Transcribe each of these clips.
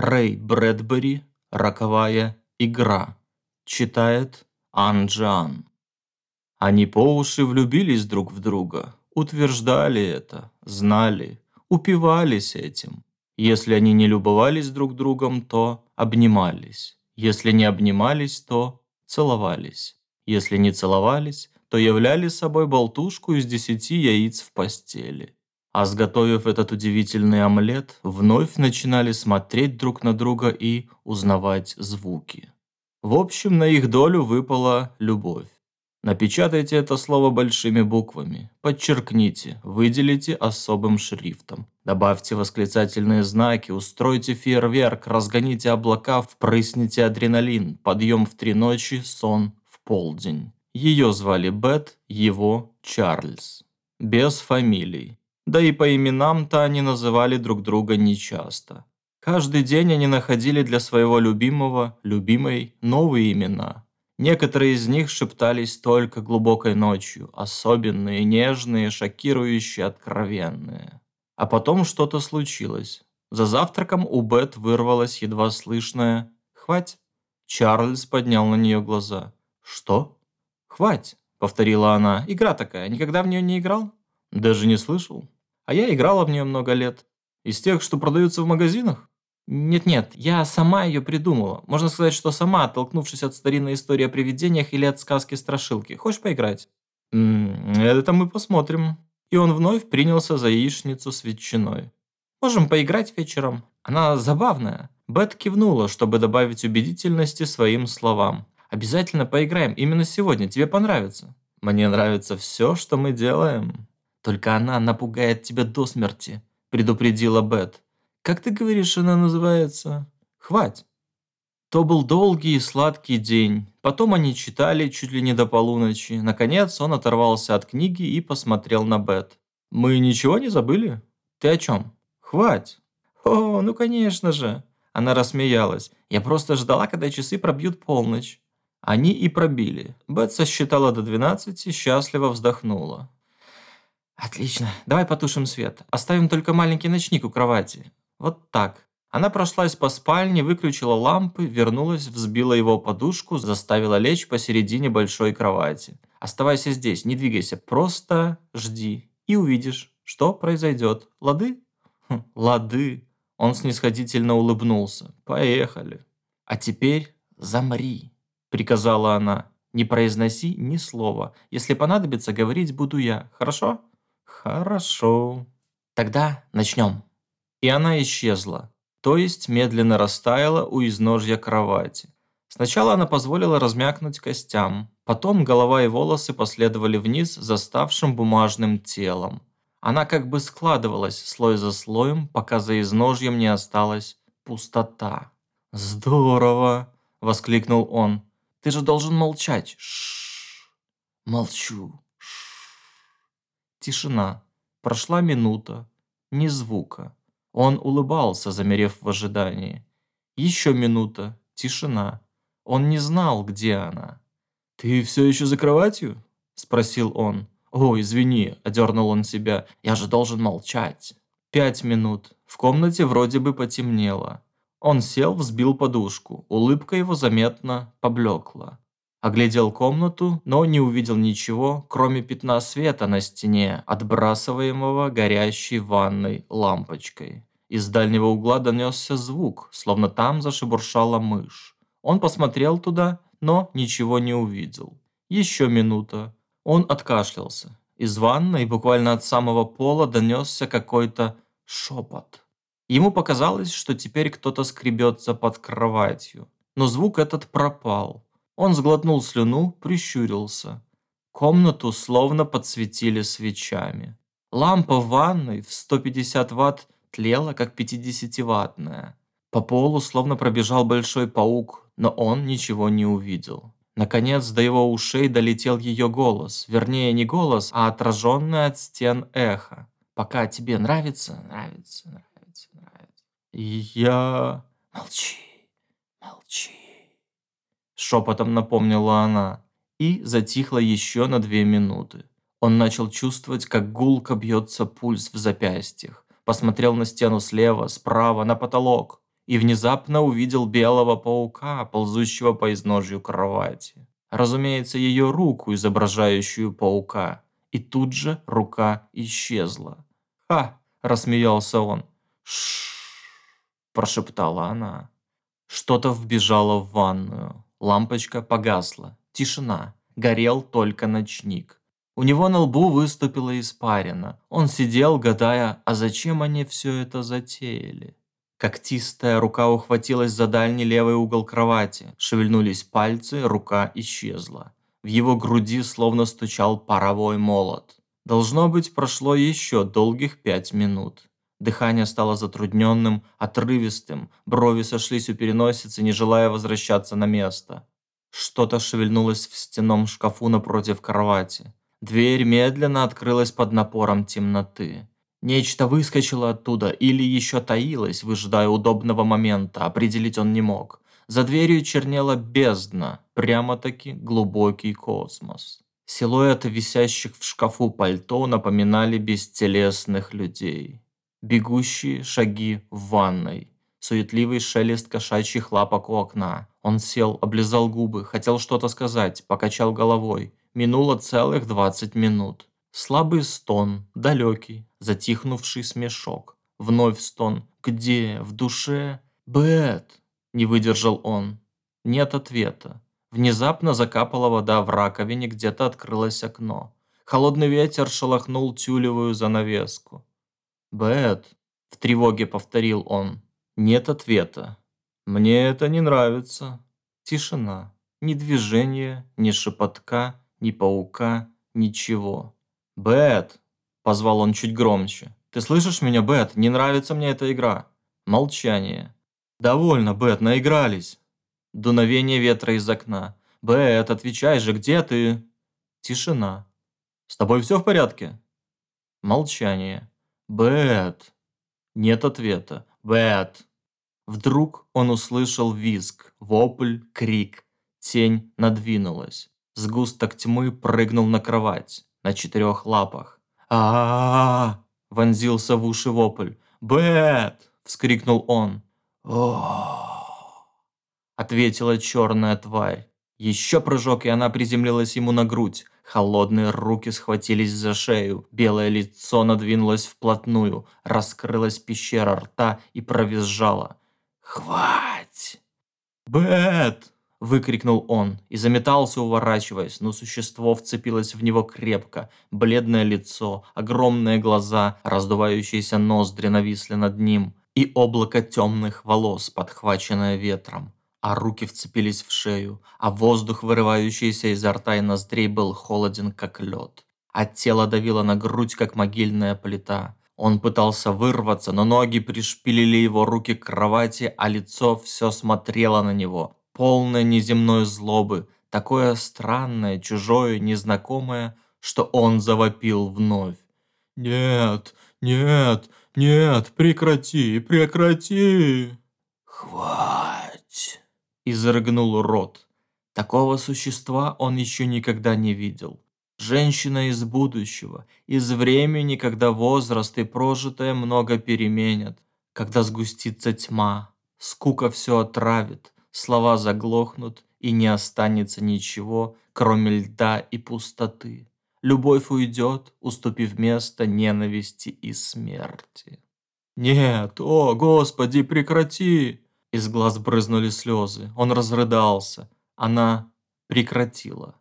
Рэй Брэдбери «Роковая игра». Читает Анджан. Они по уши влюбились друг в друга, утверждали это, знали, упивались этим. Если они не любовались друг другом, то обнимались. Если не обнимались, то целовались. Если не целовались, то являли собой болтушку из десяти яиц в постели. А сготовив этот удивительный омлет, вновь начинали смотреть друг на друга и узнавать звуки. В общем, на их долю выпала любовь. Напечатайте это слово большими буквами, подчеркните, выделите особым шрифтом. Добавьте восклицательные знаки, устройте фейерверк, разгоните облака, впрысните адреналин, подъем в три ночи, сон в полдень. Ее звали Бет, его Чарльз. Без фамилий. Да и по именам-то они называли друг друга нечасто. Каждый день они находили для своего любимого, любимой, новые имена – Некоторые из них шептались только глубокой ночью, особенные, нежные, шокирующие, откровенные. А потом что-то случилось. За завтраком у Бет вырвалось едва слышное «Хвать». Чарльз поднял на нее глаза. «Что?» «Хвать», — повторила она. «Игра такая. Никогда в нее не играл?» «Даже не слышал. А я играла в нее много лет. Из тех, что продаются в магазинах?» Нет-нет, я сама ее придумала. Можно сказать, что сама, оттолкнувшись от старинной истории о привидениях или от сказки-страшилки. Хочешь поиграть? это мы посмотрим. И он вновь принялся за яичницу с ветчиной. Можем поиграть вечером. Она забавная. Бет кивнула, чтобы добавить убедительности своим словам. Обязательно поиграем именно сегодня, тебе понравится. Мне нравится все, что мы делаем. Только она напугает тебя до смерти, предупредила Бет. Как ты говоришь, она называется? Хвать. То был долгий и сладкий день. Потом они читали чуть ли не до полуночи. Наконец он оторвался от книги и посмотрел на Бет. «Мы ничего не забыли? Ты о чем?» «Хвать!» «О, ну конечно же!» Она рассмеялась. «Я просто ждала, когда часы пробьют полночь». Они и пробили. Бет сосчитала до 12 счастливо вздохнула. «Отлично. Давай потушим свет. Оставим только маленький ночник у кровати. Вот так. Она прошлась по спальне, выключила лампы, вернулась, взбила его подушку, заставила лечь посередине большой кровати. Оставайся здесь, не двигайся, просто жди и увидишь, что произойдет. Лады? Хм, лады. Он снисходительно улыбнулся. Поехали. А теперь замри, приказала она. Не произноси ни слова. Если понадобится, говорить буду я. Хорошо? Хорошо. Тогда начнем и она исчезла, то есть медленно растаяла у изножья кровати. Сначала она позволила размякнуть костям, потом голова и волосы последовали вниз заставшим бумажным телом. Она как бы складывалась слой за слоем, пока за изножьем не осталась пустота. «Здорово!» – воскликнул он. «Ты же должен молчать!» Шш. «Молчу!» Тишина. Прошла минута. Ни звука. Он улыбался, замерев в ожидании. Еще минута, тишина. Он не знал, где она. «Ты все еще за кроватью?» – спросил он. «О, извини», – одернул он себя, – «я же должен молчать». Пять минут. В комнате вроде бы потемнело. Он сел, взбил подушку. Улыбка его заметно поблекла. Оглядел комнату, но не увидел ничего, кроме пятна света на стене, отбрасываемого горящей ванной лампочкой. Из дальнего угла донесся звук, словно там зашебуршала мышь. Он посмотрел туда, но ничего не увидел. Еще минута. Он откашлялся. Из ванной, буквально от самого пола, донесся какой-то шепот. Ему показалось, что теперь кто-то скребется под кроватью. Но звук этот пропал. Он сглотнул слюну, прищурился. Комнату словно подсветили свечами. Лампа в ванной в 150 ватт тлела, как 50-ваттная. По полу словно пробежал большой паук, но он ничего не увидел. Наконец до его ушей долетел ее голос. Вернее, не голос, а отраженное от стен эхо. «Пока тебе нравится, нравится, нравится, нравится». «Я...» «Молчи, молчи», — шепотом напомнила она. И затихла еще на две минуты. Он начал чувствовать, как гулко бьется пульс в запястьях посмотрел на стену слева, справа, на потолок. и внезапно увидел белого паука, ползущего по изножью кровати. Разумеется, ее руку, изображающую паука. И тут же рука исчезла. «Ха!» – рассмеялся он. «Ш прошептала она. Что-то вбежало в ванную. Лампочка погасла. Тишина. Горел только ночник. У него на лбу выступила испарина. Он сидел, гадая, а зачем они все это затеяли? Когтистая рука ухватилась за дальний левый угол кровати. Шевельнулись пальцы, рука исчезла. В его груди словно стучал паровой молот. Должно быть, прошло еще долгих пять минут. Дыхание стало затрудненным, отрывистым, брови сошлись у переносицы, не желая возвращаться на место. Что-то шевельнулось в стенном шкафу напротив кровати. Дверь медленно открылась под напором темноты. Нечто выскочило оттуда или еще таилось, выжидая удобного момента, определить он не мог. За дверью чернела бездна, прямо-таки глубокий космос. Силуэты висящих в шкафу пальто напоминали бестелесных людей. Бегущие шаги в ванной. Суетливый шелест кошачьих лапок у окна. Он сел, облизал губы, хотел что-то сказать, покачал головой. Минуло целых двадцать минут. Слабый стон, далекий, затихнувший смешок. Вновь стон. Где? В душе? Бет! Не выдержал он. Нет ответа. Внезапно закапала вода в раковине, где-то открылось окно. Холодный ветер шелохнул тюлевую занавеску. «Бет», — в тревоге повторил он. Нет ответа. Мне это не нравится. Тишина. Ни движения, ни шепотка, ни паука, ничего. «Бет!» – позвал он чуть громче. «Ты слышишь меня, Бет? Не нравится мне эта игра». Молчание. «Довольно, Бет, наигрались». Дуновение ветра из окна. «Бет, отвечай же, где ты?» Тишина. «С тобой все в порядке?» Молчание. «Бет». Нет ответа. «Бет». Вдруг он услышал визг, вопль, крик. Тень надвинулась. Сгусток тьмы прыгнул на кровать на четырех лапах. а вонзился в уши вопль. «Бет!» – вскрикнул он. о ответила черная тварь. Еще прыжок, и она приземлилась ему на грудь. Холодные руки схватились за шею, белое лицо надвинулось вплотную, раскрылась пещера рта и провизжала. «Хвать!» «Бет!» – выкрикнул он и заметался, уворачиваясь, но существо вцепилось в него крепко. Бледное лицо, огромные глаза, раздувающиеся ноздри нависли над ним и облако темных волос, подхваченное ветром. А руки вцепились в шею, а воздух, вырывающийся изо рта и ноздрей, был холоден, как лед. А тело давило на грудь, как могильная плита. Он пытался вырваться, но ноги пришпилили его руки к кровати, а лицо все смотрело на него, полное неземной злобы, такое странное, чужое, незнакомое, что он завопил вновь. «Нет, нет, нет, прекрати, прекрати!» «Хвать!» – изрыгнул рот. Такого существа он еще никогда не видел. Женщина из будущего, из времени, когда возраст и прожитое много переменят, когда сгустится тьма, скука все отравит, слова заглохнут, и не останется ничего, кроме льда и пустоты. Любовь уйдет, уступив место ненависти и смерти. «Нет, о, Господи, прекрати!» Из глаз брызнули слезы. Он разрыдался. Она прекратила.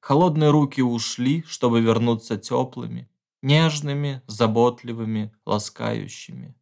Холодные руки ушли, чтобы вернуться теплыми, нежными, заботливыми, ласкающими.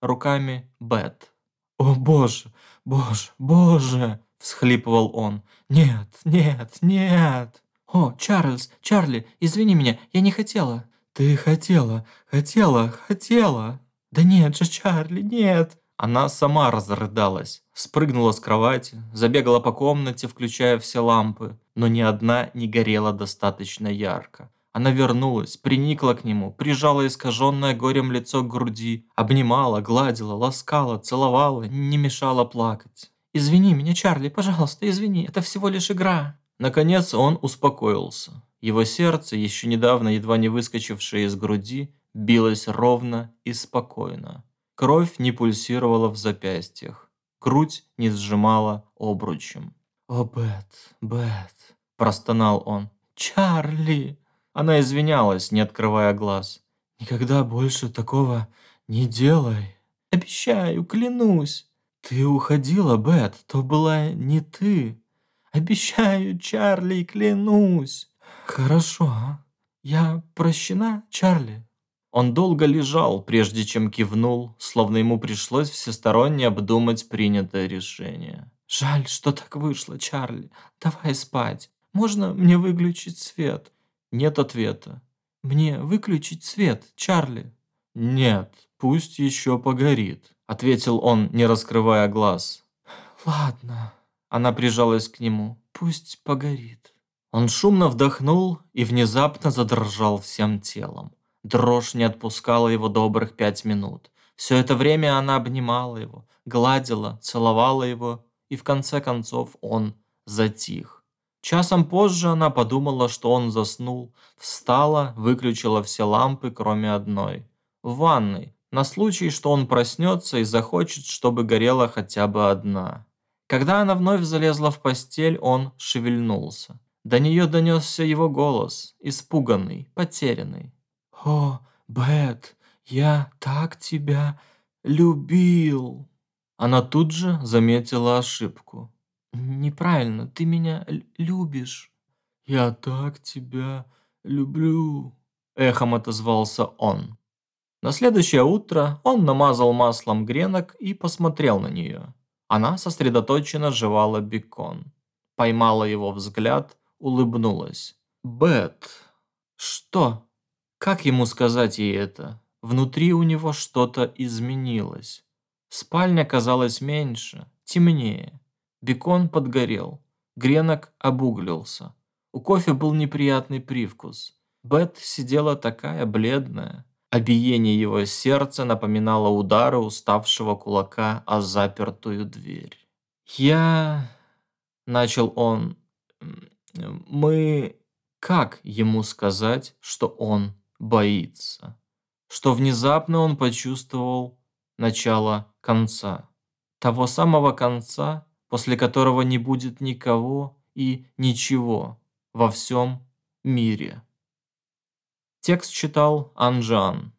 Руками Бет. «О, Боже, Боже, Боже!» – всхлипывал он. «Нет, нет, нет!» «О, Чарльз, Чарли, извини меня, я не хотела». «Ты хотела, хотела, хотела!» «Да нет же, Чарли, нет!» Она сама разрыдалась, спрыгнула с кровати, забегала по комнате, включая все лампы, но ни одна не горела достаточно ярко. Она вернулась, приникла к нему, прижала искаженное горем лицо к груди, обнимала, гладила, ласкала, целовала, не мешала плакать. «Извини меня, Чарли, пожалуйста, извини, это всего лишь игра». Наконец он успокоился. Его сердце, еще недавно едва не выскочившее из груди, билось ровно и спокойно. Кровь не пульсировала в запястьях. грудь не сжимала обручем. «О, Бет, Бет!» – простонал он. «Чарли!» Она извинялась, не открывая глаз. «Никогда больше такого не делай. Обещаю, клянусь. Ты уходила, Бет, то была не ты. Обещаю, Чарли, клянусь. Хорошо. Я прощена, Чарли?» Он долго лежал, прежде чем кивнул, словно ему пришлось всесторонне обдумать принятое решение. «Жаль, что так вышло, Чарли. Давай спать. Можно мне выключить свет?» Нет ответа. «Мне выключить свет, Чарли?» «Нет, пусть еще погорит», — ответил он, не раскрывая глаз. «Ладно». Она прижалась к нему. «Пусть погорит». Он шумно вдохнул и внезапно задрожал всем телом. Дрожь не отпускала его добрых пять минут. Все это время она обнимала его, гладила, целовала его, и в конце концов он затих. Часом позже она подумала, что он заснул, встала, выключила все лампы, кроме одной. В ванной, на случай, что он проснется и захочет, чтобы горела хотя бы одна. Когда она вновь залезла в постель, он шевельнулся. До нее донесся его голос, испуганный, потерянный. «О, Бет, я так тебя любил!» Она тут же заметила ошибку. «Неправильно, ты меня любишь». «Я так тебя люблю», – эхом отозвался он. На следующее утро он намазал маслом гренок и посмотрел на нее. Она сосредоточенно жевала бекон. Поймала его взгляд, улыбнулась. «Бет, что?» Как ему сказать ей это? Внутри у него что-то изменилось. Спальня казалась меньше, темнее. Бекон подгорел. Гренок обуглился. У кофе был неприятный привкус. Бет сидела такая бледная. А биение его сердца напоминало удары уставшего кулака о запертую дверь. «Я...» – начал он. «Мы...» Как ему сказать, что он боится? Что внезапно он почувствовал начало конца. Того самого конца, после которого не будет никого и ничего во всем мире. Текст читал Анжан.